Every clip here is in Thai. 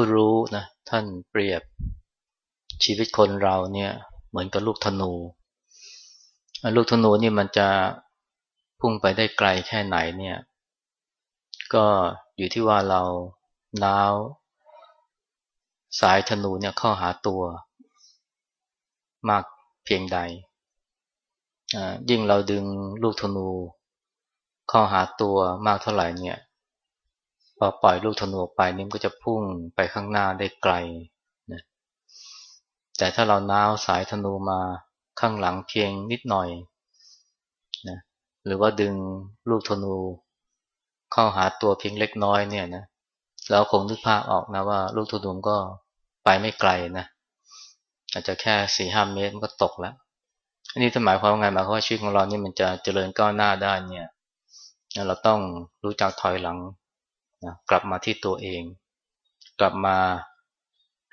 ผู้รู้นะท่านเปรียบชีวิตคนเราเนี่ยเหมือนกับลูกธนู ลูกธนูนี่มันจะพุ่งไปได้ไกลแค่ไหนเนี่ย ก็อยู่ที่ว่าเราน้าว สายธนูเนี่ยเข้าหาตัว มากเพียงใด ยิ่งเราดึงลูกธนู เข้าหาตัวมากเท่าไหร่เนี่ย พอปล่อยลูกธนูไปนี่มันก็จะพุ่งไปข้างหน้าได้ไกลนะแต่ถ้าเราน้าวสายธนูมาข้างหลังเพียงนิดหน่อยนะหรือว่าดึงลูกธนู เข้าหาตัวเพียงเล็กน้อยเนี่ยนะเราคงนึกภาพออกนะว่า ลูกธนูก็ไปไม่ไกลนะอาจจะแค่สี่ห้าเมตรมันก็ตกแล้วอันนี้หมายความว่าไงหมายความว่าชีวิตของเรานี่มันจะเจริญก้าวหน้าได้เนี่ย เราต้องรู้จักถอยหลัง นะกลับมาที่ตัวเอง กลับมา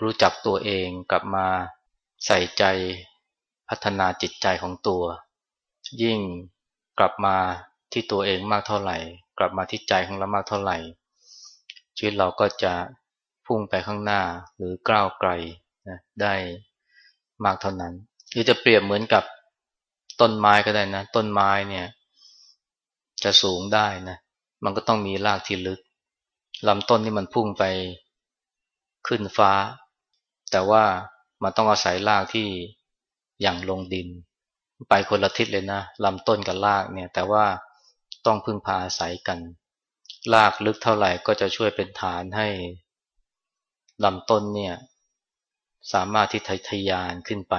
รู้จักตัวเอง กลับมาใส่ใจพัฒนาจิตใจของตัว ยิ่งกลับมาที่ตัวเองมากเท่าไหร่ กลับมาที่ใจของเรามากเท่าไหร่ ชีวิตเราก็จะพุ่งไปข้างหน้าหรือก้าวไกลนะได้มากเท่านั้น หรือจะเปรียบเหมือนกับต้นไม้ก็ได้นะ ต้นไม้เนี่ย จะสูงได้นะ มันก็ต้องมีรากที่ลึก ลำต้นนี่มันพุ่งไปขึ้นฟ้า แต่ว่ามันต้องอาศัยรากที่อย่างลงดิน ไปคนละทิศเลยนะลำต้นกับรากเนี่ย แต่ว่าต้องพึ่งพาอาศัยกันรากลึกเท่าไหร่ก็จะช่วยเป็นฐานให้ลำต้นเนี่ย สามารถที่ทะยานขึ้นไป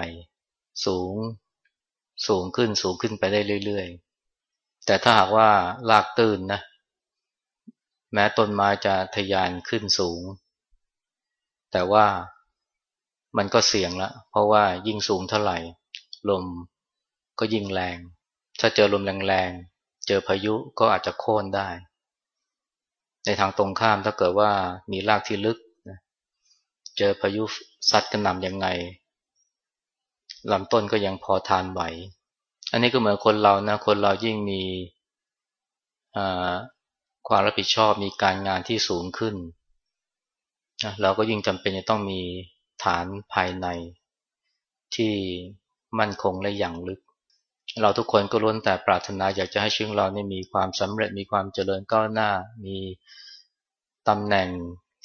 สูง สูงขึ้นสูงขึ้นไปได้เรื่อย ๆ แต่ถ้าหากว่ารากตื้นนะ แม้ต้นไม้จะทะยานขึ้นสูง แต่ว่ามันก็เสี่ยงละเพราะว่ายิ่งสูงเท่าไหร่ ลมก็ยิ่งแรง ถ้าเจอลมแรงๆ เจอพายุก็อาจจะโค่นได้ ในทางตรงข้ามถ้าเกิดว่ามีรากที่ลึก เจอพายุซัดกระหน่ำยังไงลำต้นก็ยังพอทานไหว อันนี้ก็เหมือนคนเรานะ คนเรายิ่งมี ความรับผิดชอบมีการงานที่สูงขึ้นนะเราก็ยิ่งจำเป็นจะต้องมีฐานภายใน ที่มั่นคงและอย่างลึก เราทุกคนก็ล้วนแต่ปรารถนาอยากจะให้ชีวิตเรานี่มีความสำเร็จมีความเจริญก้าวหน้า มีตำแหน่ง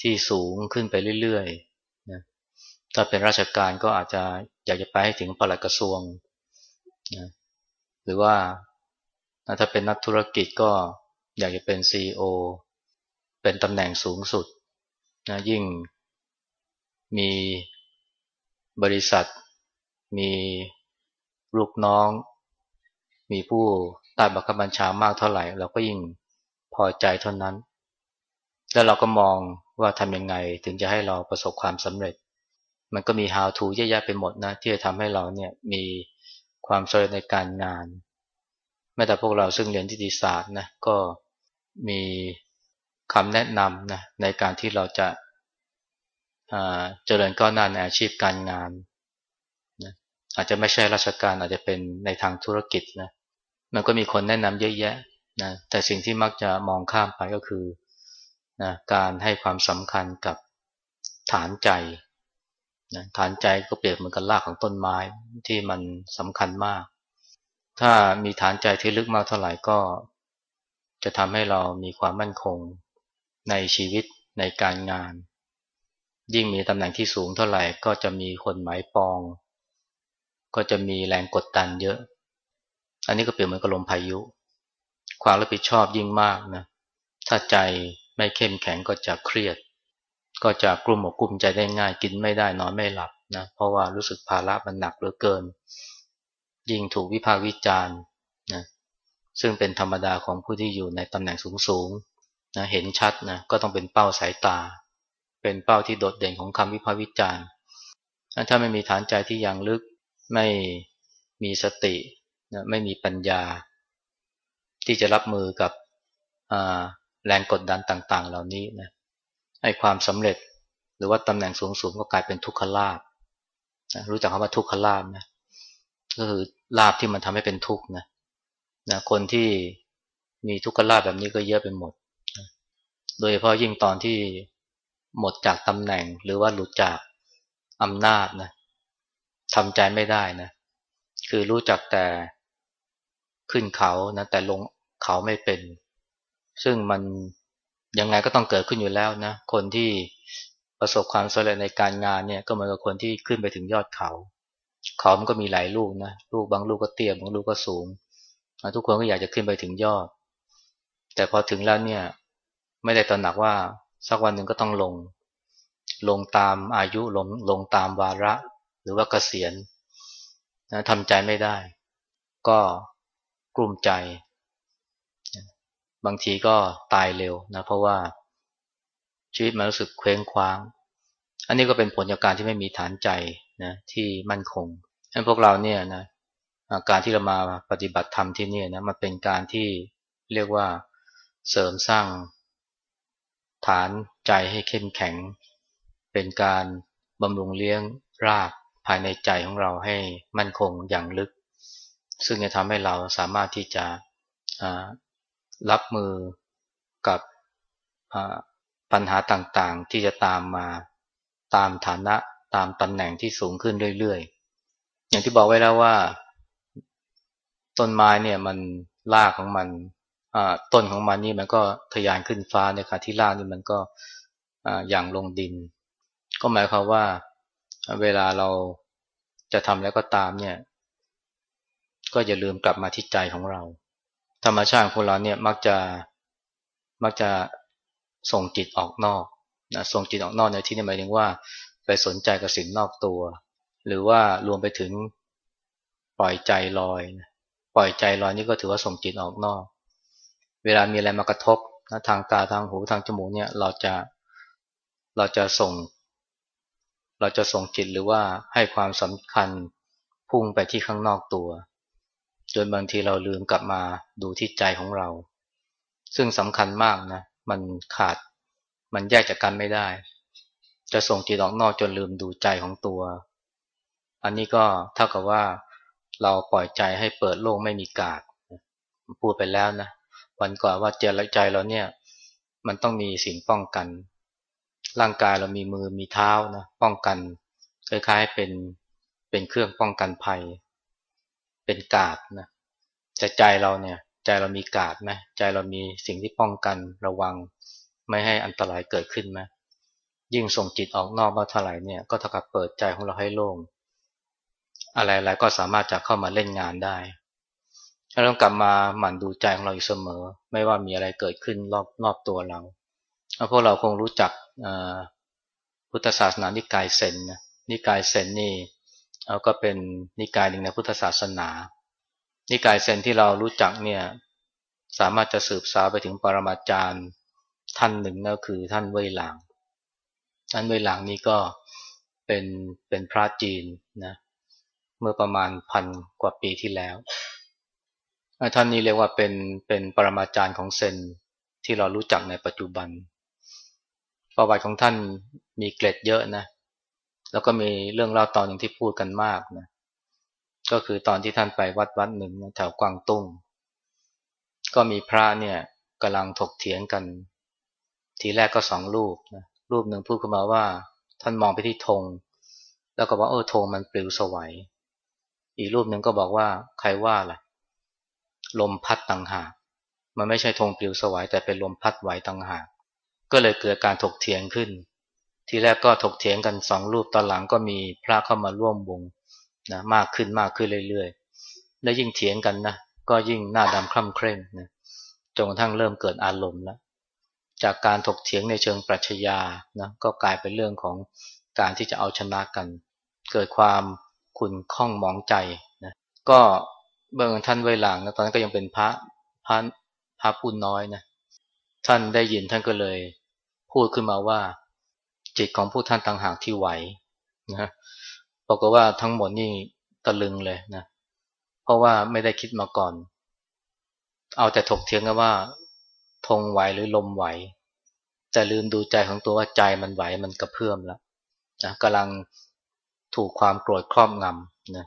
ที่สูงขึ้นไปเรื่อยๆนะถ้าเป็นราชการก็อาจจะอยากจะไปให้ถึงปลัดกระทรวงนะหรือว่าถ้าเป็นนักธุรกิจก็ อยากจะเป็น CEO เป็นตำแหน่งสูงสุดนะยิ่งมีบริษัท มีลูกน้อง มีผู้ใต้บังคับบัญชามากเท่าไหร่ เราก็ยิ่งพอใจเท่านั้น แล้วเราก็มองว่าทำยังไงถึงจะให้เราประสบความสำเร็จ มันก็มี how to เยอะแยะไปหมดนะ ที่จะทำให้เราเนี่ยมีความสำเร็จในการงาน ม้แต่พวกเราซึ่งเรียนทิติศาสตร์นะก็มีคำแนะนำนะในการที่เราจะเจริญก้าวหน้าในอาชีพการงานนะอาจจะไม่ใช่ราชการอาจจะเป็นในทางธุรกิจนะมันก็มีคนแนะนำเยอะแยะนะแต่สิ่งที่มักจะมองข้ามไปก็คือนะการให้ความสำคัญกับฐานใจนะฐานใจก็เปรียบเหมือนกับรากของต้นไม้ที่มันสำคัญมาก ถ้ามีฐานใจที่ลึกมากเท่าไหร่ก็ จะทำให้เรามีความมั่นคงในชีวิตในการงาน ยิ่งมีตำแหน่งที่สูงเท่าไหร่ก็จะมีคนหมายปอง ก็จะมีแรงกดดันเยอะ อันนี้ก็เปรียบเหมือนกับลมพายุ ความรับผิดชอบยิ่งมากนะถ้าใจไม่เข้มแข็งก็จะเครียด ก็จะกลุ่มอกกลุ่มใจได้ง่ายกินไม่ได้นอนไม่หลับนะเพราะว่ารู้สึกภาระมันหนักเหลือเกิน ยิ่งถูกวิพากษ์วิจารณ์นะซึ่งเป็นธรรมดาของผู้ที่อยู่ในตำแหน่งสูงๆนะเห็นชัดนะก็ต้องเป็นเป้าสายตา เป็นเป้าที่โดดเด่นของคำวิพากษ์วิจารณ์ถ้าไม่มีฐานใจที่ยังลึกไม่มีสตินะไม่มีปัญญา ที่จะรับมือกับแรงกดดันต่าง ๆ เหล่านี้นะให้ความสำเร็จหรือว่าตำแหน่งสูงๆก็กลายเป็นทุกขลาภนะรู้จักคำว่าทุกขลาภไหม ก็คือลาภที่มันทำให้เป็นทุกข์นะนะคนที่มีทุกขลาภแบบนี้ก็เยอะไปหมดนะโดยเฉพาะยิ่งตอนที่หมดจากตำแหน่ง หรือว่าหลุดจากอำนาจนะทำใจไม่ได้นะ คือรู้จักแต่ขึ้นเขานะแต่ลงเขาไม่เป็น ซึ่งมันยังไงก็ต้องเกิดขึ้นอยู่แล้วนะ คนที่ประสบความสำเร็จในการงานเนี่ยก็เหมือนกับคนที่ขึ้นไปถึงยอดเขา เขามันก็มีหลายลูกนะลูกบางลูกก็เตี้ยบางลูกก็สูง ทุกคนก็อยากจะขึ้นไปถึงยอด แต่พอถึงแล้วเนี่ย ไม่ได้ตระหนักว่าสักวันหนึ่งก็ต้องลง ลงตามอายุลงลงตามวาระ หรือว่าเกษียณนะทำใจไม่ได้ ก็กลุ้มใจ บางทีก็ตายเร็วนะเพราะว่าชีวิตมันรู้สึกเคว้งคว้าง อันนี้ก็เป็นผลจากการที่ไม่มีฐานใจ นะที่มั่นคงฉะนั้นพวกเราเนี่ยนะการที่เรามาปฏิบัติธรรมที่นี่นะมันเป็นการที่เรียกว่าเสริมสร้าง ฐานใจให้เข้มแข็ง เป็นการบำรุงเลี้ยงรากภายในใจของเราให้มั่นคงอย่างลึก ซึ่งจะทำให้เราสามารถที่จะรับมือกับปัญหาต่างๆ ที่จะตามมาตามฐานะ ตามตำแหน่งที่สูงขึ้นเรื่อยๆ อย่างที่บอกไว้แล้วว่า ต้นไม้เนี่ยมันรากของมันต้นของมันนี่มันก็ทะยานขึ้นฟ้าในขณะที่รากนี่มันก็อย่างลงดิน ก็หมายความว่าเวลาเราจะทำแล้วก็ตามเนี่ย ก็อย่าลืมกลับมาที่ใจของเรา ธรรมชาติของเราเนี่ยมักจะมักจะส่งจิตออกนอกนะส่งจิตออกนอกในที่นี้หมายถึงว่า ไปสนใจกับสิ่งนอกตัว หรือว่ารวมไปถึงปล่อยใจลอย ปล่อยใจลอยนี่ก็ถือว่าส่งจิตออกนอก เวลามีอะไรมากระทบนะทางตาทางหูทางจมูกเนี่ยเราจะเราจะส่ง เราจะส่งจิตหรือว่าให้ความสำคัญพุ่งไปที่ข้างนอกตัว จนบางทีเราลืมกลับมาดูที่ใจของเรา ซึ่งสำคัญมากนะมันขาดมันแยกจากกันไม่ได้ จะส่งจิตออกนอกจนลืมดูใจของตัว อันนี้ก็เท่ากับว่าเราปล่อยใจให้เปิดโล่งไม่มีกาดพูดไปแล้วนะวันก่อนว่าเจรใจเราเนี่ย มันต้องมีสิ่งป้องกัน ร่างกายเรามีมือมีเท้านะป้องกันคล้ายๆเป็นเป็นเครื่องป้องกันภัย เป็นกาดนะแต่ใจเราเนี่ย ใจเรามีกาดไหมใจเรามีสิ่งที่ป้องกันระวัง ไม่ให้อันตรายเกิดขึ้นไหม ยิ่งส่งจิตออกนอกมาเท่าไหร่เนี่ยก็เท่ากับเปิดใจของเราให้โล่งอะไรๆก็สามารถจะเข้ามาเล่นงานได้เราต้องกลับมาหมั่นดูใจของเราอยู่เสมอ ไม่ว่ามีอะไรเกิดขึ้นรอบรอบตัวเราเพราะเราคงรู้จักพุทธศาสนานิกายเซนนะนิกายเซนนี่เราก็เป็นนิกายหนึ่งในพุทธศาสนา นิกายเซนที่เรารู้จักเนี่ยสามารถจะสืบสาวไปถึงปรมาจารย์ท่านหนึ่งนั่นคือท่านเว่ยหลาง ท่านเวหลางนี่ก็เป็นเป็นพระจีนนะเมื่อประมาณพันกว่าปีที่แล้ว ท่านนี้เรียกว่าเป็นเป็นปรมาจารย์ของเซนที่เรารู้จักในปัจจุบัน ประวัติของท่านมีเกร็ดเยอะนะ แล้วก็มีเรื่องเล่าตอนหนึ่งที่พูดกันมากนะก็คือตอนที่ท่านไปวัดวัดหนึ่งแถวกวางตุ้ง ก็มีพระเนี่ยกำลังถกเถียงกัน ทีแรกก็สองรูปนะ รูปหนึ่งพูดขึ้นมาว่า ท่านมองไปที่ธงแล้วก็บอกเออธงมันปลิวสวัย อีกรูปหนึ่งก็บอกว่าใครว่าล่ะ ลมพัดต่างหากมันไม่ใช่ธงปลิวสวัยแต่เป็นลมพัดไหวต่างหากก็เลยเกิดการถกเถียงขึ้น ทีแรกก็ถกเถียงกันสองรูปตอนหลังก็มีพระเข้ามาร่วมวงนะมากขึ้นมากขึ้นเรื่อยๆ และยิ่งเถียงกันนะก็ยิ่งหน้าดำคล่ำเคร่งนะจนกระทั่งเริ่มเกิดอารมณ์แล้ว จากการถกเถียงในเชิงปรัชญานะก็กลายเป็นเรื่องของการที่จะเอาชนะกัน เกิดความขุนข้องมองใจนะก็เบื้องท่านเวลางนะตอนนั้นก็ยังเป็นพระพระพระพูดน้อยนะท่านได้ยินท่านก็เลย พูดขึ้นมาว่า จิตของผู้ท่านต่างหากที่ไหวนะบอกว่าทั้งหมดนี่ตะลึงเลยนะเพราะว่าไม่ได้คิดมาก่อน เอาแต่ถกเถียงกันว่า ธงไหวหรือลมไหว แต่ลืมดูใจของตัวว่าใจมันไหวมันกระเพื่อมแล้วนะกำลังถูกความโกรธครอบงำนะ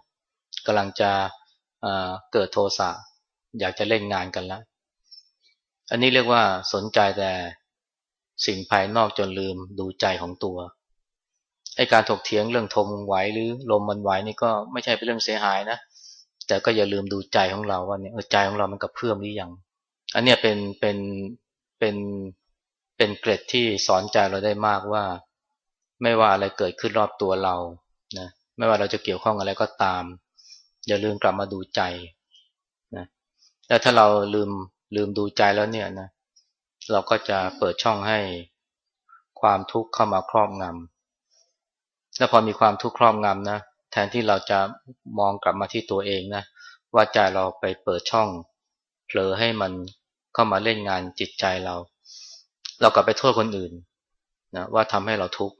กำลังจะเเกิดโทสะอยากจะเล่นงานกันแล้ว อันนี้เรียกว่าสนใจแต่สิ่งภายนอกจนลืมดูใจของตัวไอการถกเถียงเรื่องทมไหวหรือลมมันไหวนี่ก็ไม่ใช่เป็นเรื่องเสียหายนะ แต่ก็อย่าลืมดูใจของเราว่าเนี่ยใจของเรามันกับเพื่อมหรือยัง อันเนี้ยเป็นเป็นเป็นเป็นเกร็ดที่สอนใจเราได้มากว่า ไม่ว่าอะไรเกิดขึ้นรอบตัวเรานะไม่ว่าเราจะเกี่ยวข้องอะไรก็ตาม อย่าลืมกลับมาดูใจนะแล้วถ้าเราลืมลืมดูใจแล้วเนี่ยนะเราก็จะเปิดช่องให้ความทุกข์เข้ามาครอบงำแล้วพอมีความทุกข์ครอบงำนะแทนที่เราจะมองกลับมาที่ตัวเองนะว่าใจเราไปเปิดช่องเผลอให้มัน เข้ามาเล่นงานจิตใจเรา เรากลับไปโทษคนอื่นนะว่าทำให้เราทุกข์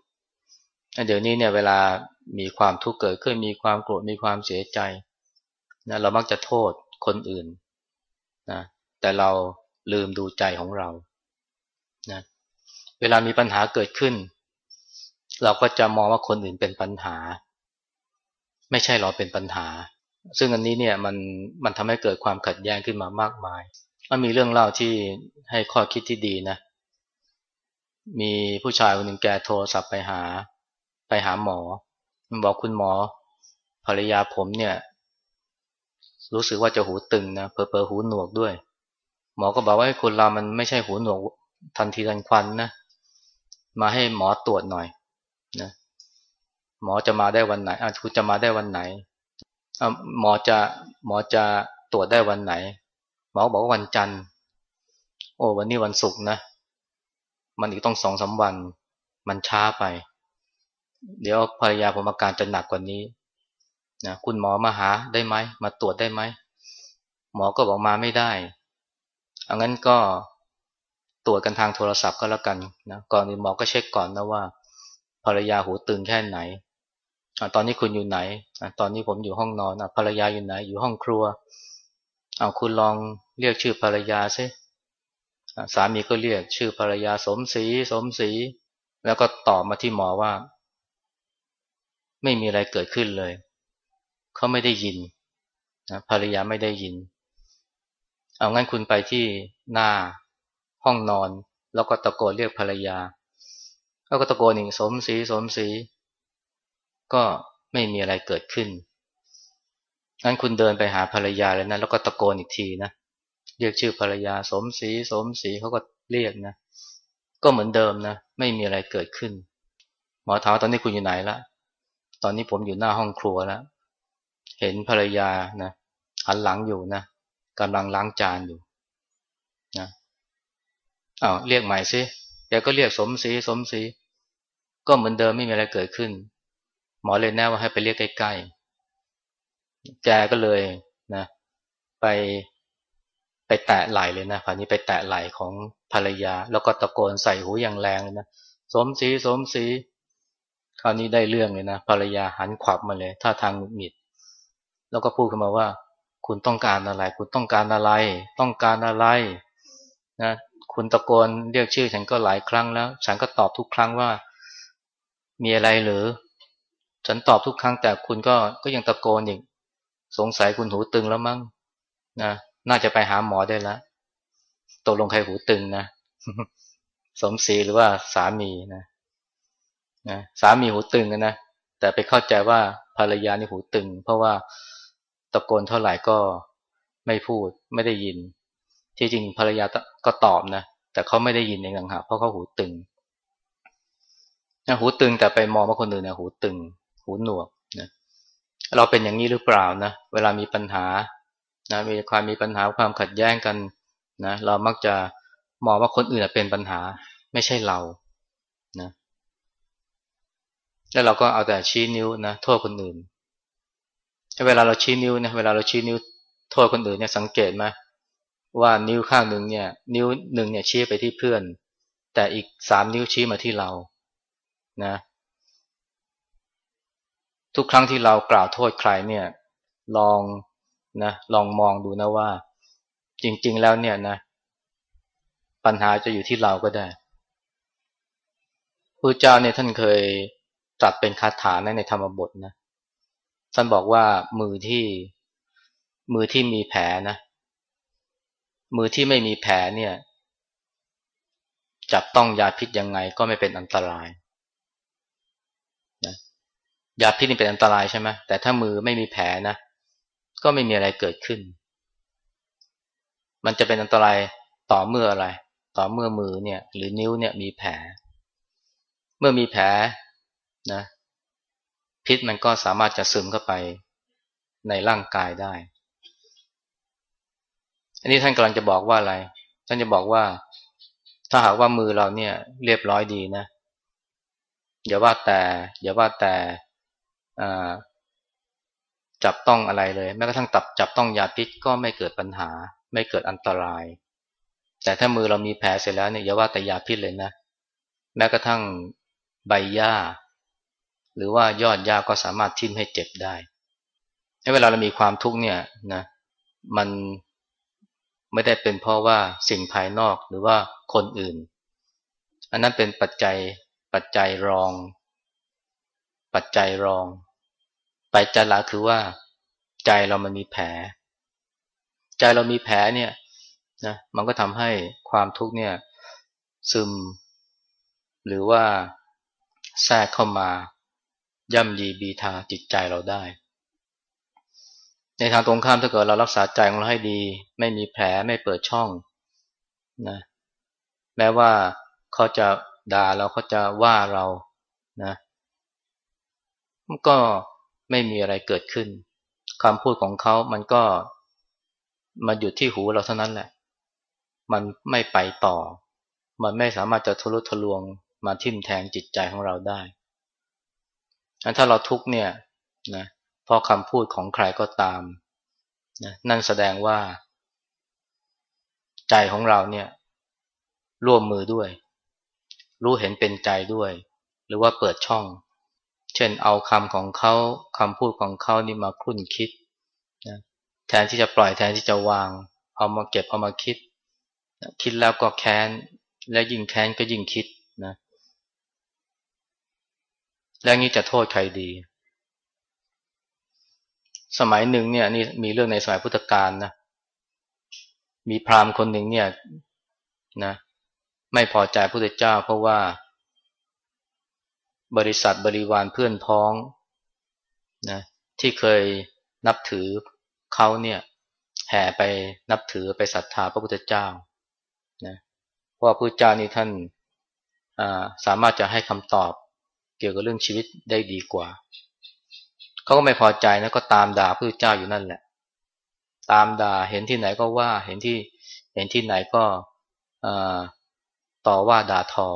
เดี๋ยวนี้เนี่ยเวลามีความทุกข์เกิดขึ้นมีความโกรธมีความเสียใจนะเรามักจะโทษคนอื่นนะแต่เราลืมดูใจของเรานะเวลามีปัญหาเกิดขึ้น เราก็จะมองว่าคนอื่นเป็นปัญหา ไม่ใช่เราเป็นปัญหา ซึ่งอันนี้เนี่ยมันมันทำให้เกิดความขัดแย้งขึ้นมามากมาย มันมีเรื่องเล่าที่ให้ข้อคิดที่ดีนะ มีผู้ชายคนหนึ่งแกโทรศัพท์ไปหา ไปหาหมอ มันบอกคุณหมอ ภรรยาผมเนี่ย รู้สึกว่าจะหูตึงนะเพอเพอหูหนวกด้วย หมอก็บอกว่าคนเรามันไม่ใช่หูหนวกทันทีทันควันนะ มาให้หมอตรวจหน่อยนะหมอจะมาได้วันไหนอะคุณจะมาได้วันไหนอะหมอจะหมอจะตรวจได้วันไหน หมอบอกว่าวันจันทร์ โอ้วันนี้วันศุกร์นะ มันอีกต้องสองสาวัน มันช้าไป เดี๋ยวภรรยาผมอาการจะหนักกว่านี้นะคุณหมอมาหาได้ไหม มาตรวจได้ไหม หมอก็บอกมาไม่ได้เอางั้นก็ตรวจกันทางโทรศัพท์ก็แล้วกันนะก่อนนี้หมอก็เช็คก่อนนะว่า ภรรยาหูตึงแค่ไหนอตอนนี้คุณอยู่ไหนอตอนนี้ผมอยู่ห้องนอนอภรรยาอยู่ไหน อยู่ห้องครัว เอาคุณลองเรียกชื่อภรรยาซิสามีก็เรียกชื่อภรรยาสมศรีสมศรีแล้วก็ตอบมาที่หมอว่า ไม่มีอะไรเกิดขึ้นเลย เขาไม่ได้ยินนะภรรยาไม่ได้ยิน เอางั้นคุณไปที่หน้าห้องนอน แล้วก็ตะโกนเรียกภรรยา แล้วก็ตะโกนอีกสมศรีสมศรีก็ไม่มีอะไรเกิดขึ้น งั้นคุณเดินไปหาภรรยาเลยนะแล้วก็ตะโกนอีกทีนะเรียกชื่อภรรยาสมศรีสมศรีเขาก็เรียกนะ ก็เหมือนเดิมนะไม่มีอะไรเกิดขึ้น หมอถามตอนนี้คุณอยู่ไหนละตอนนี้ผมอยู่หน้าห้องครัวแล้วเห็นภรรยานะหันหลังอยู่นะกำลังล้างจานอยู่นะอ้าวเรียกใหม่ซิแกก็เรียกสมศรีสมศรีก็เหมือนเดิมไม่มีอะไรเกิดขึ้น หมอเลยแนะว่าให้ไปเรียกใกล้ๆ แกก็เลยนะไปไปแตะไหลเลยนะคราวนี้ไปแตะไหลของภรรยา แล้วก็ตะโกนใส่หูอย่างแรงเลยนะสมศรีสมศรีคราวนี้ได้เรื่องเลยนะภรรยาหันขวับมาเลยท่าทางหงุดหงิด แล้วก็พูดขึ้นมาว่า คุณต้องการอะไร คุณต้องการอะไร ต้องการอะไรนะคุณตะโกนเรียกชื่อฉันก็หลายครั้งแล้ว ฉันก็ตอบทุกครั้งว่า มีอะไรหรือ ฉันตอบทุกครั้งแต่คุณก็ก็ยังตะโกนอีก สงสัยคุณหูตึงแล้วมั้งนะน่าจะไปหาหมอได้แล้วตกลงใครหูตึงนะสมศรีหรือว่าสามีนะนะสามีหูตึงนะแต่ไปเข้าใจว่าภรรยานี่หูตึง เพราะว่าตะโกนเท่าไหร่ก็ไม่พูดไม่ได้ยิน ที่จริงภรรยาก็ตอบนะแต่เขาไม่ได้ยินเองต่างหากเพราะเขาหูตึงนะหูตึงแต่ไปมองว่าคนอื่นเนี่ยหูตึง หูหนวกนะ เราเป็นอย่างนี้หรือเปล่านะเวลามีปัญหานะมีความมีปัญหาความขัดแย้งกันนะเรามักจะมองว่าคนอื่นเป็นปัญหาไม่ใช่เรานะแล้วเราก็เอาแต่ชี้นิ้วนะโทษคนอื่น เวลาเราชี้นิ้วนะเวลาเราชี้นิ้วโทษคนอื่นเนี่ยสังเกตไหมว่านิ้วข้างหนึ่งเนี่ย นิ้วหนึ่งเนี่ยชี้ไปที่เพื่อน แต่อีกสามนิ้วชี้มาที่เรานะ ทุกครั้งที่เรากล่าวโทษใครเนี่ย ลองนะ ลองมองดูนะว่า จริง ๆ แล้วเนี่ยนะ ปัญหาจะอยู่ที่เราก็ได้พระเจ้าเนี่ยท่านเคยตรัสเป็นคาถาในธรรมบทนะ ท่านบอกว่ามือที่มือที่มีแผลนะ มือที่ไม่มีแผลเนี่ย จับต้องยาพิษยังไงก็ไม่เป็นอันตราย ยาพิษนี่เป็นอันตรายใช่ไหมแต่ถ้ามือไม่มีแผลนะ ก็ไม่มีอะไรเกิดขึ้น มันจะเป็นอันตรายต่อเมื่ออะไร ต่อเมื่อมือเนี่ย หรือนิ้วเนี่ยมีแผล เมื่อมีแผลนะ พิษมันก็สามารถจะซึมเข้าไปในร่างกายได้ อันนี้ท่านกำลังจะบอกว่าอะไร ท่านจะบอกว่า ถ้าหากว่ามือเราเนี่ย เรียบร้อยดีนะ อย่าว่าแต่ อย่าว่าแต่ จับต้องอะไรเลย แม้กระทั่งตับจับต้องยาพิษก็ไม่เกิดปัญหา ไม่เกิดอันตราย แต่ถ้ามือเรามีแผลเสร็จแล้วเนี่ยอย่าว่าแต่ยาพิษเลยนะ แม้กระทั่งใบหญ้า หรือว่ายอดหญ้าก็สามารถทิ่มให้เจ็บได้เวลาเรามีความทุกข์เนี่ยนะมันไม่ได้เป็นเพราะว่าสิ่งภายนอกหรือว่าคนอื่น อันนั้นเป็นปัจจัยปัจจัยรอง ปัจจัยรอง ปัจจัยหลักคือว่า ใจเรามันมีแผล ใจเรามีแผลเนี่ยนะมันก็ทำให้ความทุกข์เนี่ย ซึม หรือว่าแทรกเข้ามา ย่ำยีบีทาจิตใจเราได้ ในทางตรงข้ามถ้าเกิดเรารักษาใจของเราให้ดี ไม่มีแผลไม่เปิดช่องนะแม้ว่าเขาจะด่าเราเขาจะว่าเรานะมันก็ ไม่มีอะไรเกิดขึ้นคำพูดของเขามันก็มาหยุดที่หูเราเท่านั้นแหละ มันไม่ไปต่อ มันไม่สามารถจะทะลุทะลวงมาทิ่มแทงจิตใจของเราได้ถ้าเราทุกเนี่ยนะเพราะคำพูดของใครก็ตามนะนั่นแสดงว่า ใจของเราเนี่ยร่วมมือด้วย รู้เห็นเป็นใจด้วย หรือว่าเปิดช่อง เช่นเอาคำของเขาคำพูดของเขานี่มาคุ้นคิดนะแทนที่จะปล่อยแทนที่จะวาง เอามาเก็บเอามาคิดคิดแล้วก็แค้น และยิ่งแค้นก็ยิ่งคิดนะแล้วนี้จะโทษใครดี สมัยหนึ่งเนี่ยนี่มีเรื่องในสมัยพุทธกาลนะมีพราหมณ์คนหนึ่งเนี่ยนะไม่พอใจพระพุทธเจ้าเพราะว่า บริษัทบริวารเพื่อนพ้องนะที่เคยนับถือเขาเนี่ยแห่ไปนับถือไปศรัทธาพระพุทธเจ้านะเพราะพระพุทธเจ้านี่ท่านสามารถจะให้คำตอบเกี่ยวกับเรื่องชีวิตได้ดีกว่า เขาก็ไม่พอใจนะก็ตามด่าพระเจ้าอยู่นั่นแหละ ตามด่าเห็นที่ไหนก็ว่าเห็นที่เห็นที่ไหนก็ต่อว่าด่าทอ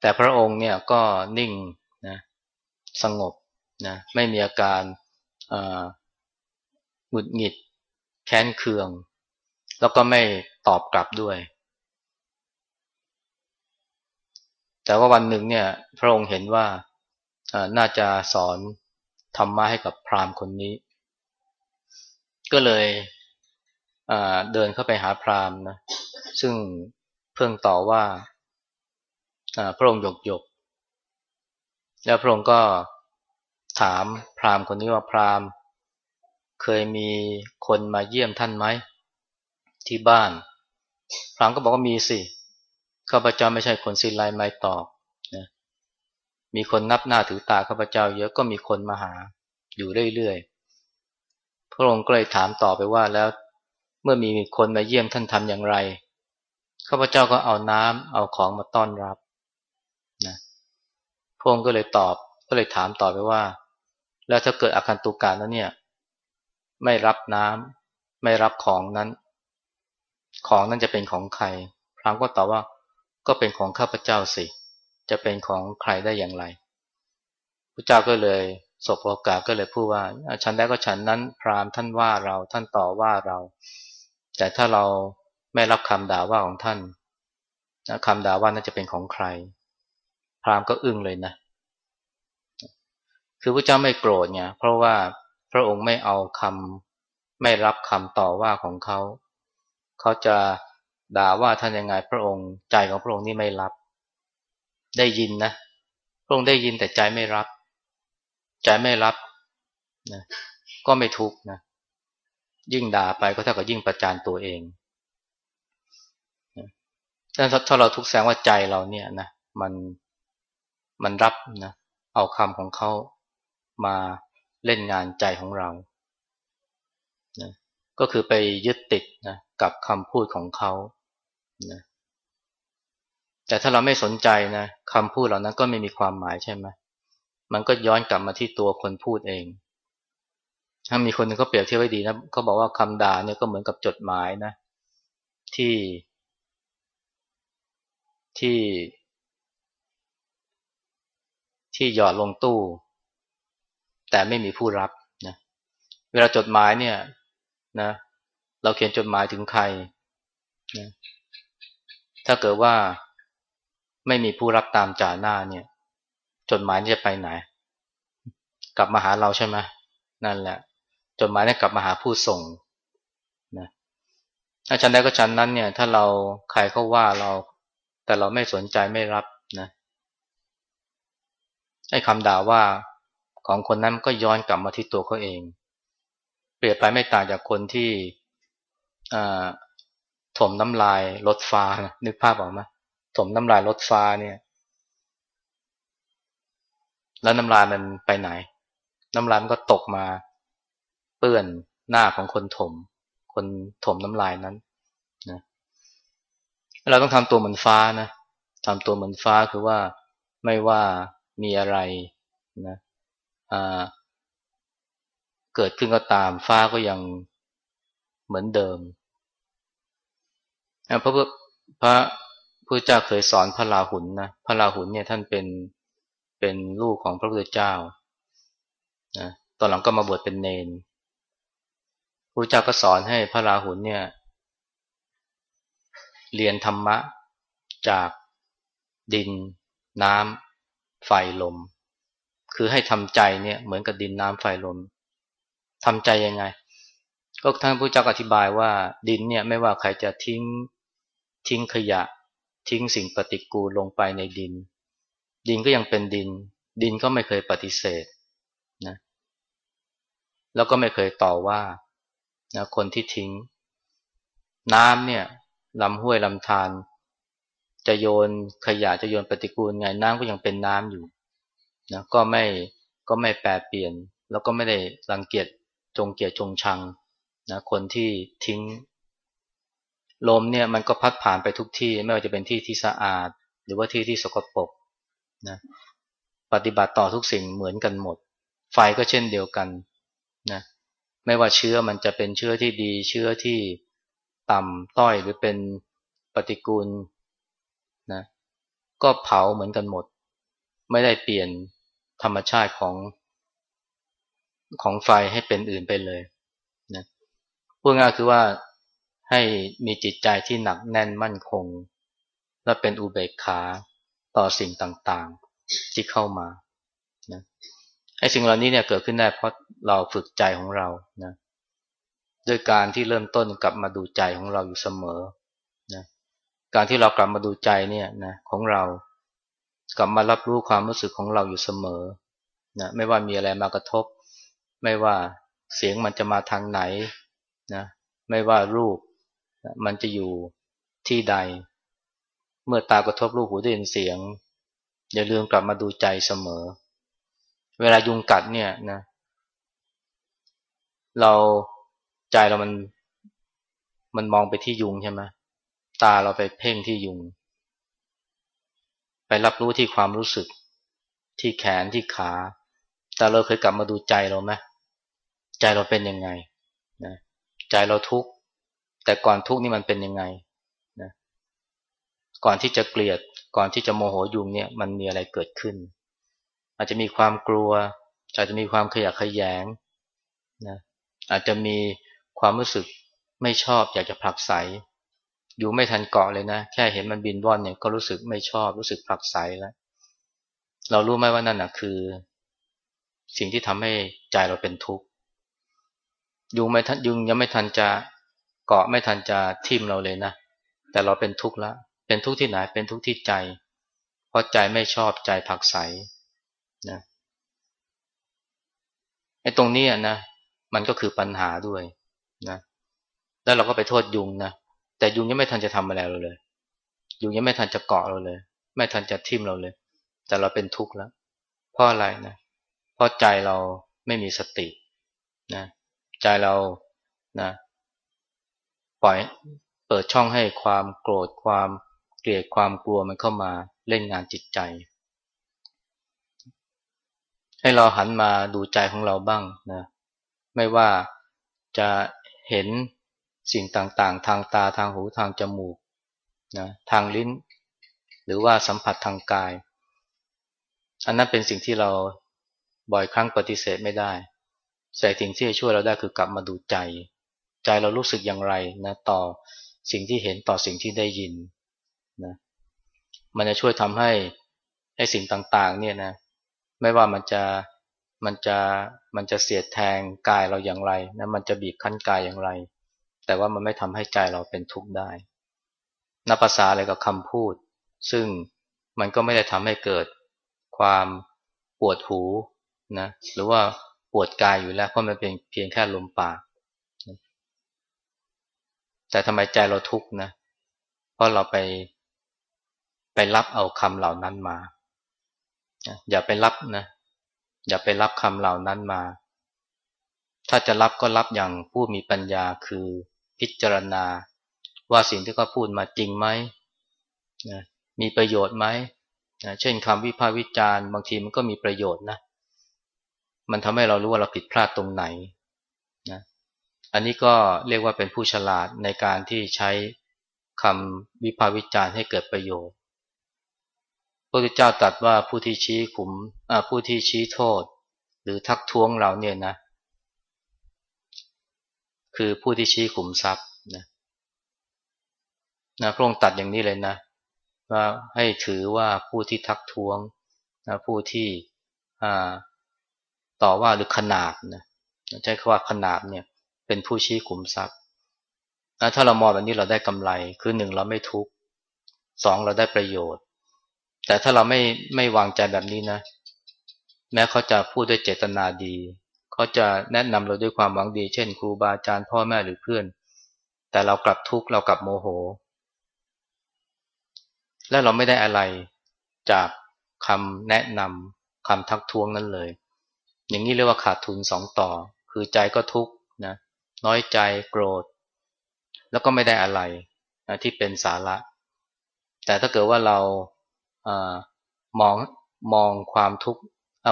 แต่พระองค์เนี่ยก็นิ่งนะสงบนะไม่มีอาการหงุดหงิด แค้นเคือง แล้วก็ไม่ตอบกลับด้วย แต่ว่าวันหนึ่งเนี่ย พระองค์เห็นว่าน่าจะสอนธรรมะให้กับพราหมณ์คนนี้ ก็เลยเดินเข้าไปหาพราหมณ์นะซึ่งเพิ่งต่อว่า พระองค์หยกหยก แล้วพระองค์ก็ถามพราหมณ์คนนี้ว่าพราหมณ์ เคยมีคนมาเยี่ยมท่านไหมที่บ้าน พราหมณ์ก็บอกว่ามีสิข้าพเจ้าไม่ใช่คนสิไลไม่ตอบนะมีคนนับหน้าถือตาข้าพเจ้าเยอะก็มีคนมาหาอยู่เรื่อยๆ พระองค์ก็เลยถามต่อไปว่าแล้วเมื่อมีคนมาเยี่ยมท่านทำอย่างไร ข้าพเจ้าก็เอาน้ำเอาของมาต้อนรับ พระองค์ก็เลยตอบก็เลยถามต่อไปว่า แล้วถ้าเกิดอาคันตุการนั้นเนี่ย ไม่รับน้ำไม่รับของนั้น ของนั้นจะเป็นของใคร พระก็ตอบว่าก็เป็นของข้าพเจ้าสิ จะเป็นของใครได้อย่างไรพระเจ้าก็เลยสบโอกาสก็เลยพูดว่าฉันได้ก็ฉันนั้นพราหมณ์ท่านว่าเราท่านต่อว่าเรา แต่ถ้าเราไม่รับคำด่าว่าของท่านคำด่าว่าน่าจะเป็นของใคร พราหมณ์ก็อึ้งเลยนะ คือพระเจ้าไม่โกรธไงเพราะว่าพระองค์ไม่เอาคำไม่รับคำต่อว่าของเขา เขาจะด่าว่าท่านยังไงพระองค์ใจของพระองค์นี่ไม่รับ ได้ยินนะพระองค์ได้ยินแต่ใจไม่รับ ใจไม่รับนะก็ไม่ทุกนะ ยิ่งด่าไปก็เท่ากับยิ่งประจานตัวเองถ้าถ้าเราทุกข์แสดงว่าใจเราเนี่ยนะมัน มันรับนะเอาคำของเขามาเล่นงานใจของเรานะก็คือไปยึดติดนะกับคำพูดของเขานะแต่ถ้าเราไม่สนใจนะคำพูดเหล่านั้นก็ไม่มีความหมายใช่ไหมมันก็ย้อนกลับมาที่ตัวคนพูดเอง ถ้ามีคนนึงเขาเปรียบเทียบไว้ดีนะเขาบอกว่าคำด่าเนี่ยก็เหมือนกับจดหมายนะ ที่ ที่ ที่หยอดลงตู้ แต่ไม่มีผู้รับนะเวลาจดหมายเนี่ยนะเราเขียนจดหมายถึงใครนะถ้าเกิดว่าไม่มีผู้รับตามจ่าหน้าเนี่ย จดหมายจะไปไหน กลับมาหาเราใช่ไหมนั่นแหละ จดหมายนี่กลับมาหาผู้ส่งนะถ้าฉันได้ก็ฉันนั้นเนี่ย ถ้าเราใครเขาว่าเรา แต่เราไม่สนใจไม่รับ ไอ้คำด่าว่าของคนนั้นก็ย้อนกลับมาที่ตัวเขาเอง เปรียบไปไม่ต่างจากคนที่ถมน้ำลายรถฟ้านะนึกภาพออกไหมถมน้ำลายรถฟ้าเนี่ย แล้วน้ำลายมันไปไหน น้ำลายมันก็ตกมา เปื้อนหน้าของคนถม คนถมน้ำลายนั้นนะเราต้องทำตัวเหมือนฟ้านะทำตัวเหมือนฟ้าคือว่าไม่ว่า มีอะไรนะเกิดขึ้นก็ตามฟ้าก็ยังเหมือนเดิมพระพระพุทธเจ้าเคยสอนพระราหุลนะพระราหุลเนี่ยท่านเป็นเป็นลูกของพระพุทธเจ้านะตอนหลังก็มาบวชเป็นเนนพระเจ้าก็สอนให้พระราหุลเนี่ย เรียนธรรมะจากดินน้ำ ไฟลม คือให้ทำใจเนี่ยเหมือนกับดินน้ำไฟลมทำใจยังไง ก็ท่านพระเจ้าอธิบายว่าดินเนี่ยไม่ว่าใครจะทิ้งทิ้งขยะ ทิ้งสิ่งปฏิกูลลงไปในดิน ดินก็ยังเป็นดิน ดินก็ไม่เคยปฏิเสธนะแล้วก็ไม่เคยต่อว่านะคนที่ทิ้ง น้ำเนี่ยลำห้วยลำธาร จะโยนขยะจะโยนปฏิกูลไงน้ำก็ยังเป็นน้ำอยู่นะก็ไม่ก็ไม่แปรเปลี่ยน แล้วก็ไม่ได้รังเกียจจงเกียจจงชังนะคนที่ทิ้ง ลมเนี่ยมันก็พัดผ่านไปทุกที่ ไม่ว่าจะเป็นที่ที่สะอาด หรือว่าที่ที่สกปรกนะปฏิบัติต่อทุกสิ่งเหมือนกันหมด ไฟก็เช่นเดียวกันนะไม่ว่าเชื้อมันจะเป็นเชื้อที่ดี เชื้อที่ต่ำต้อยหรือเป็นปฏิกูล ก็เผาเหมือนกันหมด ไม่ได้เปลี่ยนธรรมชาติของของไฟให้เป็นอื่นไปเลยนะพูดง่ายคือว่าให้มีจิตใจที่หนักแน่นมั่นคง และเป็นอุเบกขาต่อสิ่งต่างๆ ที่เข้ามานะไอ้สิ่งเหล่านี้เนี่ยเกิดขึ้นได้เพราะเราฝึกใจของเรานะด้วยการที่เริ่มต้นกลับมาดูใจของเราอยู่เสมอ การที่เรากลับมาดูใจเนี่ยนะของเรา กลับมารับรู้ความรู้สึกของเราอยู่เสมอนะไม่ว่ามีอะไรมากระทบ ไม่ว่าเสียงมันจะมาทางไหนนะไม่ว่ารูปมันจะอยู่ที่ใด เมื่อตากระทบรูปหูได้ยินเสียง อย่าลืมกลับมาดูใจเสมอ เวลายุงกัดเนี่ยนะเราใจเรามันมันมองไปที่ยุงใช่ไหม ตาเราไปเพ่งที่ยุง ไปรับรู้ที่ความรู้สึก ที่แขนที่ขา แต่เราเคยกลับมาดูใจเราไหมใจเราเป็นยังไงนะใจเราทุกข์แต่ก่อนทุกข์นี่มันเป็นยังไงนะก่อนที่จะเกลียดก่อนที่จะโมโหยุงเนี่ยมันมีอะไรเกิดขึ้น อาจจะมีความกลัว อาจจะมีความขยะขยงนะอาจจะมีความรู้สึกไม่ชอบอยากจะผลักไส อยู่ไม่ทันเกาะเลยนะ แค่เห็นมันบินว่อนเนี่ยก็รู้สึกไม่ชอบรู้สึกผลักไสแล้ว เรารู้ไหมว่านั่นนะคือ สิ่งที่ทำให้ใจเราเป็นทุกข์ยุงไม่ทันยุงยังไม่ทันจะเกาะไม่ทันจะทิ่มเราเลยนะ แต่เราเป็นทุกข์แล้วเป็นทุกข์ที่ไหนเป็นทุกข์ที่ใจ เพราะใจไม่ชอบใจผักใสนะไอ้ตรงนี้นะมันก็คือปัญหาด้วยนะแล้วเราก็ไปโทษยุงนะ แต่ยุงยังไม่ทันจะทำอะไรเราเลยยู่ยังไม่ทันจะเกาะเราเลย ไม่ทันจะทิ่มเราเลย แต่เราเป็นทุกข์แล้ว เพราะอะไรนะ เพราะใจเราไม่มีสตินะ ใจเรานะปล่อยเปิดช่องให้ความโกรธความเกลียดความกลัวมันเข้ามาเล่นงานจิตใจ ให้เราหันมาดูใจของเราบ้างนะ ไม่ว่าจะเห็น สิ่งต่างๆ ทางตาทางหูทางจมูกนะทางลิ้น หรือว่าสัมผัสทางกาย อันนั้นเป็นสิ่งที่เราบ่อยครั้งปฏิเสธไม่ได้แต่สิ่งที่จะช่วยเราได้คือกลับมาดูใจ ใจเรารู้สึกอย่างไรนะต่อสิ่งที่เห็นต่อสิ่งที่ได้ยินนะมันจะช่วยทำให้ไอ้สิ่งต่างๆเนี่ยนะไม่ว่ามันจะมันจะมันจะเสียดแทงกายเราอย่างไรนะมันจะบีบคั้นกายอย่างไร แต่ว่ามันไม่ทำให้ใจเราเป็นทุกข์ได้นับภาษาอะไรกับคำพูด ซึ่งมันก็ไม่ได้ทำให้เกิดความปวดหูนะหรือว่าปวดกายอยู่แล้วเพราะมันเป็นเพียงแค่ลมปาก แต่ทำไมใจเราทุกข์นะ เพราะเราไปไปรับเอาคำเหล่านั้นมา อย่าไปรับนะ อย่าไปรับคำเหล่านั้นมา ถ้าจะรับก็รับอย่างผู้มีปัญญาคือ พิจารณา ว่าสิ่งที่เขาพูดมาจริงไหมนะมีประโยชน์ไหมนะเช่นคำวิพากษ์วิจารณ์บางทีมันก็มีประโยชน์นะ มันทำให้เรารู้ว่าเราผิดพลาดตรงไหนนะอันนี้ก็เรียกว่าเป็นผู้ฉลาดในการที่ใช้คำวิพากษ์วิจารณ์ให้เกิดประโยชน์พระพุทธเจ้าตรัสว่าผู้ที่ชี้ขุมผู้ที่ชี้โทษ หรือทักท้วงเราเนี่ยนะ คือผู้ที่ชี้ขุมทรัพย์นะนะพระองค์ตัดอย่างนี้เลยนะว่าให้ถือว่าผู้ที่ทักท้วงนะผู้ที่ต่อว่าหรือขนาบนะใช้คำว่าขนาบเนี่ย เป็นผู้ชี้ขุมทรัพย์นะถ้าเรามองแบบนี้เราได้กำไรคือหนึ่งเราไม่ทุกข์สองเราได้ประโยชน์ แต่ถ้าเราไม่ไม่วางใจแบบนี้นะ แม้เขาจะพูดด้วยเจตนาดี เขาจะแนะนำเราด้วยความหวังดี เช่น ครูบาอาจารย์พ่อแม่หรือเพื่อน แต่เรากลับทุกข์เรากลับโมโห และเราไม่ได้อะไรจากคำแนะนำคำทักท้วงนั้นเลย อย่างนี้เรียกว่าขาดทุนสองต่อ คือใจก็ทุกข์นะน้อยใจโกรธ แล้วก็ไม่ได้อะไรนะที่เป็นสาระ แต่ถ้าเกิดว่าเราอมองมองความทุกข์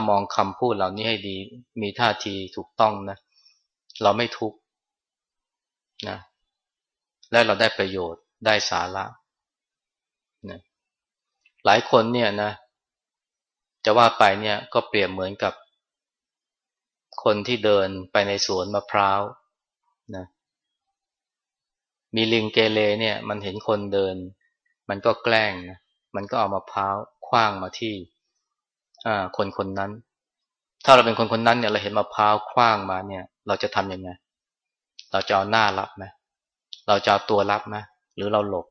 มองคำพูดเหล่านี้ให้ดี มีท่าทีถูกต้องนะ เราไม่ทุกข์นะ และเราได้ประโยชน์ได้สาระนะหลายคนเนี่ยนะ จะว่าไปเนี่ยก็เปรียบเหมือนกับ คนที่เดินไปในสวนมะพร้าวนะมีลิงเกเรเนี่ย มันเห็นคนเดิน มันก็แกล้งนะมันก็เอามะพร้าวคว้างมาที่ คนคนนั้น ถ้าเราเป็นคนคนนั้นเนี่ยเราเห็นมะพร้าวคว้างมาเนี่ย เราจะทำยังไง เราจะเอาหน้ารับไหมเราจะเอาตัวรับไหมหรือเราหลบ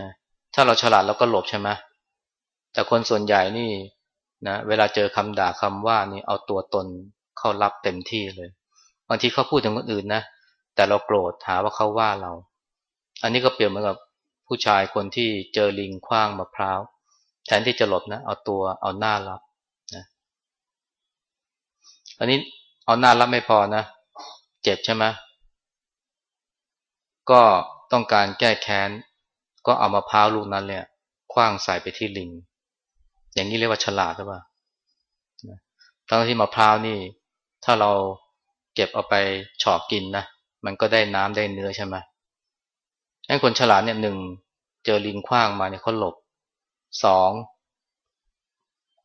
นะถ้าเราฉลาดเราก็หลบใช่ไหมแต่คนส่วนใหญ่นี่นะเวลาเจอคำด่าคำว่านี่เอาตัวตนเข้ารับเต็มที่เลย บางทีเขาพูดถึงคนอื่นนะแต่เราโกรธหาว่าเขาว่าเรา อันนี้ก็เปรียบเหมือนกับผู้ชายคนที่เจอลิงคว้างมะพร้าว แทนที่จะหลบนะ เอาตัวเอาหน้ารับนะอันนี้เอาหน้ารับไม่พอนะ เจ็บใช่ไหมก็ต้องการแก้แค้น ก็เอามะพร้าวลูกนั้นเนี่ยคว้างใส่ไปที่ลิง อย่างนี้เรียกว่าฉลาดหรือเปล่าทั้งที่มะพร้าวนี่ ถ้าเราเก็บเอาไปฉอกกินนะ มันก็ได้น้ำได้เนื้อใช่ไหมไอ้คนฉลาดเนี่ยหนึ่งเจอลิงคว้างมาเนี่ยเขาหลบ สอง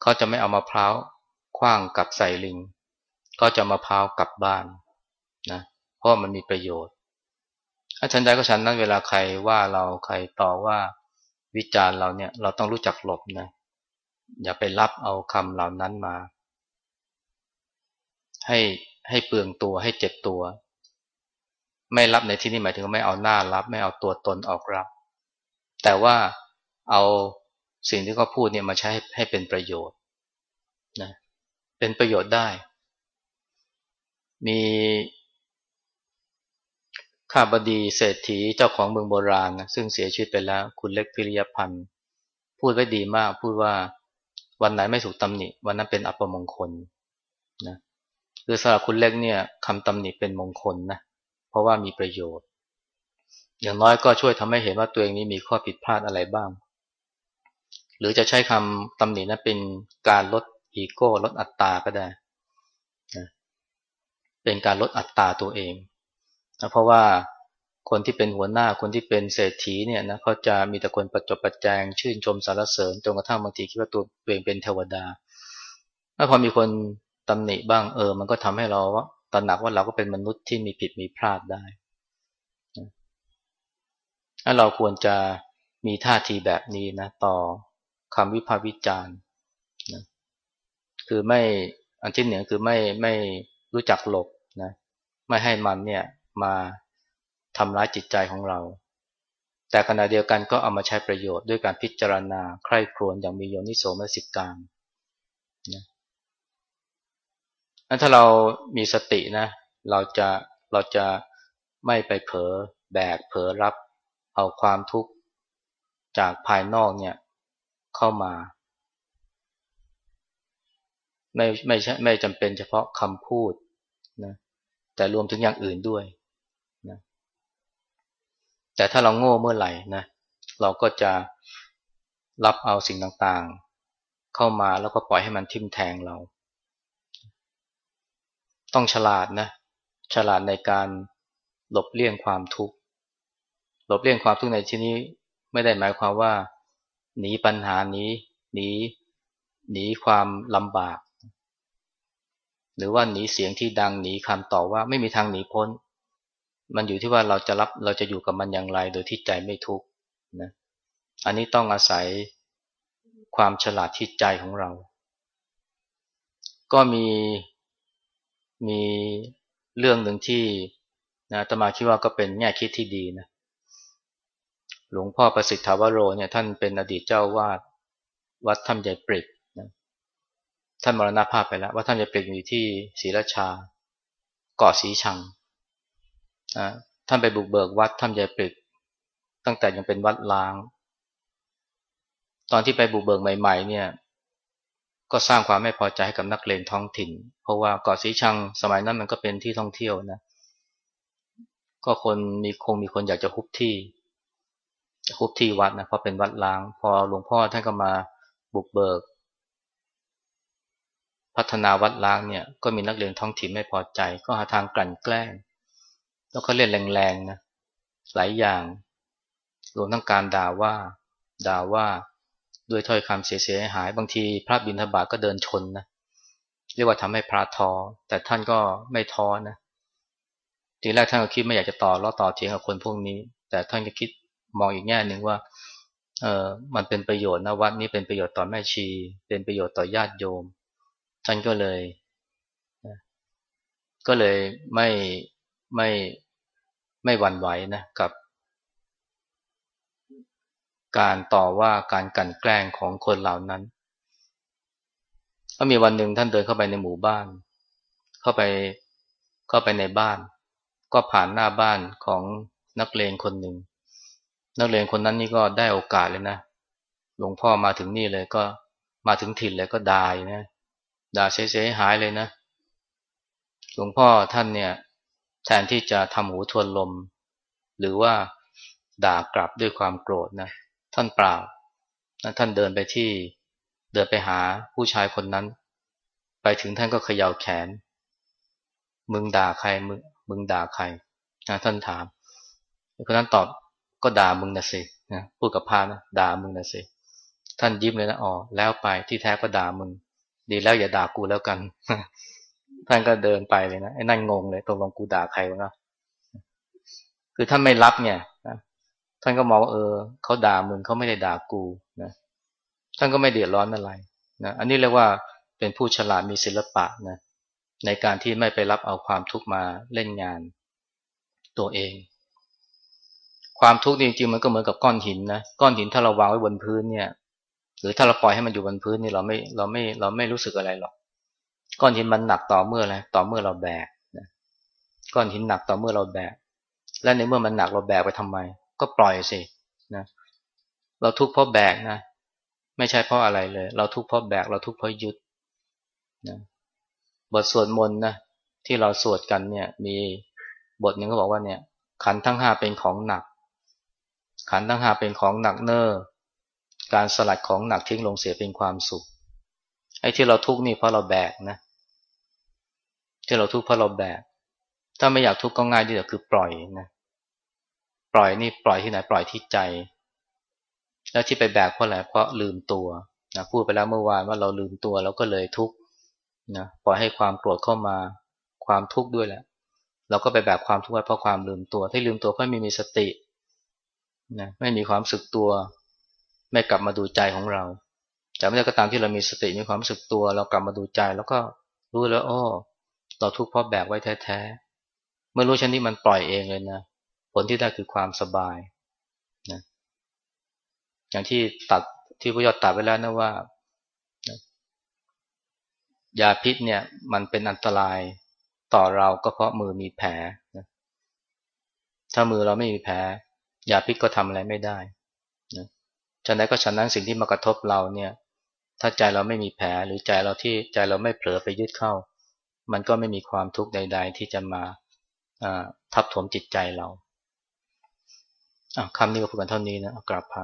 เขาจะไม่เอามะพร้าวคว้างกลับใส่ลิงก็จะมะพร้าวกลับบ้านนะเพราะมันมีประโยชน์ถ้าฉันใดก็ฉันนั้นเวลาใครว่าเราใครต่อว่าวิจารณ์เราเนี่ย เราต้องรู้จักหลบนะอย่าไปรับเอาคำเหล่านั้นมา ให้ให้เปลืองตัวให้เจ็บตัว ไม่รับในที่นี้หมายถึงไม่เอาหน้ารับ ไม่เอาตัวตนออกรับ แต่ว่าเอา สิ่งที่เขาพูดเนี่ยมาใช้ให้เป็นประโยชน์นะเป็นประโยชน์ได้ มีข้าบดีเศรษฐีเจ้าของเมืองโบราณนะซึ่งเสียชีวิตไปแล้ว คุณเล็กพิริยพันธ์พูดไว้ดีมาก พูดว่าวันไหนไม่ถูกตำหนิ วันนั้นเป็นอัปมงคลนะคือสำหรับคุณเล็กเนี่ยคำตำหนิเป็นมงคลนะเพราะว่ามีประโยชน์ อย่างน้อยก็ช่วยทำให้เห็นว่าตัวเองนี้มีข้อผิดพลาดอะไรบ้าง หรือจะใช้คำตำหนินะเป็นการลดอีโก้ลดอัตตาก็ได้นะเป็นการลดอัตตาตัวเองนะเพราะว่าคนที่เป็นหัวหน้าคนที่เป็นเศรษฐีเนี่ยนะเขาจะมีแต่คนประจบประแจงชื่นชมสรรเสริญจนกระทั่งบางทีคิดว่าตัวเองเป็นเทวดาถ้าพอมีคนตำหนิบ้างเออ มันก็ทำให้เราว่าตระหนักว่าเราก็เป็นมนุษย์ที่มีผิดมีพลาดได้ถ้าเราควรจะมีท่าทีแบบนี้นะ ต่อ คำวิพากษ์วิจารณ์นะคือไม่อันที่หนึ่งคือไม่ไม่รู้จักหลบนะไม่ให้มันเนี่ยมาทำร้ายจิตใจของเรา แต่ขณะเดียวกันก็เอามาใช้ประโยชน์ด้วยการพิจารณาใคร่ครวญอย่างมีโยนิโสมนสิการนะถ้าเรามีสตินะเราจะเราจะไม่ไปเผลอแบกเผลอรับเอาความทุกข์จากภายนอกเนี่ย เข้ามา ไม่ไม่ใช่ไม่จำเป็นเฉพาะคำพูดนะแต่รวมถึงอย่างอื่นด้วยนะแต่ถ้าเราโง่เมื่อไหร่นะเราก็จะรับเอาสิ่งต่างๆ เข้ามาแล้วก็ปล่อยให้มันทิ่มแทงเรา ต้องฉลาดนะฉลาดในการหลบเลี่ยงความทุกข์หลบเลี่ยงความทุกข์ในที่นี้ไม่ได้หมายความว่า หนีปัญหานี้หนีหนีความลำบาก หรือว่าหนีเสียงที่ดังหนีคำต่อว่าไม่มีทางหนีพ้น มันอยู่ที่ว่าเราจะรับเราจะอยู่กับมันอย่างไร โดยที่ใจไม่ทุกข์นะอันนี้ต้องอาศัยความฉลาดที่ใจของเรา ก็มีมีเรื่องหนึ่งที่นะตมาคิดว่าก็เป็นแง่คิดที่ดีนะ หลวงพ่อประสิทธาวโรเนี่ยท่านเป็นอดีตเจ้าวาดวัดถ้ำใหญ่ปริกนะท่านมรณภาพไปแล้ววัดถ้ำใหญ่ปริกอยู่ที่ศรีราชาเกาะสีชังนะท่านไปบุกเบิกวัดถ้ำใหญ่ปริก ตั้งแต่ยังเป็นวัดล้าง ตอนที่ไปบุกเบิกใหม่ ๆ เนี่ย ก็สร้างความไม่พอใจให้กับนักเลงท้องถิ่น เพราะว่าเกาะสีชังสมัยนั้นมันก็เป็นที่ท่องเที่ยวนะ ก็คนมีคงมีคนอยากจะคุบที่ คุบที่วัดนะเพราะเป็นวัดล้าง พอหลวงพ่อท่านก็มาบุกเบิก พัฒนาวัดล้างเนี่ย ก็มีนักเรียนท้องถิ่นไม่พอใจ ก็หาทางกลั่นแกล้ง แล้วก็เล่นแรงๆนะหลายอย่างรวมทั้งการด่าว่าด่าว่าด้วยถ้อยคำเสียหาย บางทีพระบิณฑบาตก็เดินชนนะเรียกว่าทำให้พระท้อแต่ท่านก็ไม่ท้อนะทีแรกท่านก็คิดไม่อยากจะต่อล้อต่อเถียงกับคนพวกนี้ แต่ท่านก็คิด มองอีกแง่หนึ่งว่าเออมันเป็นประโยชน์นะวัดนี้เป็นประโยชน์ต่อแม่ชี เป็นประโยชน์ต่อญาติโยม ท่านก็เลย ก็เลยไม่ไม่ไม่หวั่นไหวนะกับ การต่อว่าการกันแกล้งของคนเหล่านั้นก็มีวันหนึ่งท่านเดินเข้าไปในหมู่บ้าน เข้าไปเข้าไปในบ้าน ก็ผ่านหน้าบ้านของนักเลงคนหนึ่ง นักเรียนคนนั้นนี่ก็ได้โอกาสเลยนะหลวงพ่อมาถึงนี่เลยก็มาถึงถิ่นเลยก็ด่านะด่าเสียหายเลยนะหลวงพ่อท่านเนี่ย แทนที่จะทำหูทวนลม หรือว่าด่ากลับด้วยความโกรธนะท่านเปล่าท่านเดินไปที่เดินไปหาผู้ชายคนนั้น ไปถึงท่านก็เขย่าแขน มึงด่าใครมึงมึงด่าใครนะท่านถามคนนั้นตอบ ก็ด่ามึงนะสินะพูดกับพานะด่ามึงนะสิท่านยิ้มเลยนะอ๋อแล้วไปที่แท้ก็ด่ามึง ดีแล้วอย่าด่ากูแล้วกัน ท่านก็เดินไปเลยนะไอ้นั่นงงเลยตกลงกูด่าใครวะนะคือท่านไม่รับเนี่ยท่านก็มองเออเขาด่ามึงเขาไม่ได้ด่ากูนะท่านก็ไม่เดือดร้อนอะไรนะอันนี้เรียกว่าเป็นผู้ฉลาดมีศิลปะนะในการที่ไม่ไปรับเอาความทุกข์มาเล่นงานตัวเอง ความทุกข์นี่จริงๆมันก็เหมือนกับก้อนหินนะก้อนหินถ้าเราวางไว้บนพื้นเนี่ย หรือถ้าเราปล่อยให้มันอยู่บนพื้นนี่เราไม่เราไม่เราไม่รู้สึกอะไรหรอก ก้อนหินมันหนักต่อเมื่ออะไรต่อเมื่อเราแบกนะก้อนหินหนักต่อเมื่อเราแบก และในเมื่อมันหนักเราแบกไปทำไม ก็ปล่อยสินะ เราทุกข์เพราะแบกนะไม่ใช่เพราะอะไรเลย เราทุกข์เพราะแบกเราทุกข์เพราะยึดนะบทสวดมนต์นะที่เราสวดกันเนี่ย มีบทหนึ่งเขาบอกว่าเนี่ย ขันทั้งห้าเป็นของหนัก ขันทั้งหาเป็นของหนักเนอ้อการสลัดของหนักทิ้งลงเสียเป็นความสุข ไอ้ที่เราทุกข์นี่เพราะเราแบกนะ ที่เราทุกข์เพราะเราแบก ถ้าไม่อยากทุกข์ก็ง่ายดีแต่คือปล่อยนะ ปล่อยนี่ปล่อยที่ไหนปล่อยที่ใจ แล้วที่ไปแบกเพราะอะไรเพราะลืมตัวนะพูดไปแล้วเมื่อวานว่าเราลืมตัวเราก็เลยทุกข์นะปล่อยให้ความโกรธเข้ามาความทุกข์ด้วยแหละ เราก็ไปแบกความทุกข์ไว้เพราะความลืมตัว ที่ลืมตัวเพราะไม่มีสติ นะไม่มีความสึกตัว ไม่กลับมาดูใจของเรา แต่เมื่อก็ตามที่เรามีสติมีความสึกตัว เรากลับมาดูใจ แล้วก็รู้แล้วอ้อเราทุกข์เพราะแบกไว้แท้ๆเมื่อรู้ชันนี้มันปล่อยเองเลยนะผลที่ได้คือความสบายนะอย่างที่ตัดที่พระยอดตัดไว้แล้วนะว่ายาพิษเนี่ยมันเป็นอันตรายต่อเราก็เพราะมือมีแผลนะถ้ามือเราไม่มีแผล ยาพิษก็ทำอะไรไม่ได้นะฉะนั้นก็ฉะนั้นสิ่งที่มากระทบเราเนี่ย ถ้าใจเราไม่มีแผลหรือใจเราที่ใจเราไม่เผลอไปยึดเข้า มันก็ไม่มีความทุกข์ใด ๆ ที่จะมาทับถมจิตใจเราคำนี้ก็พูดกันเท่านี้นะกราบพระ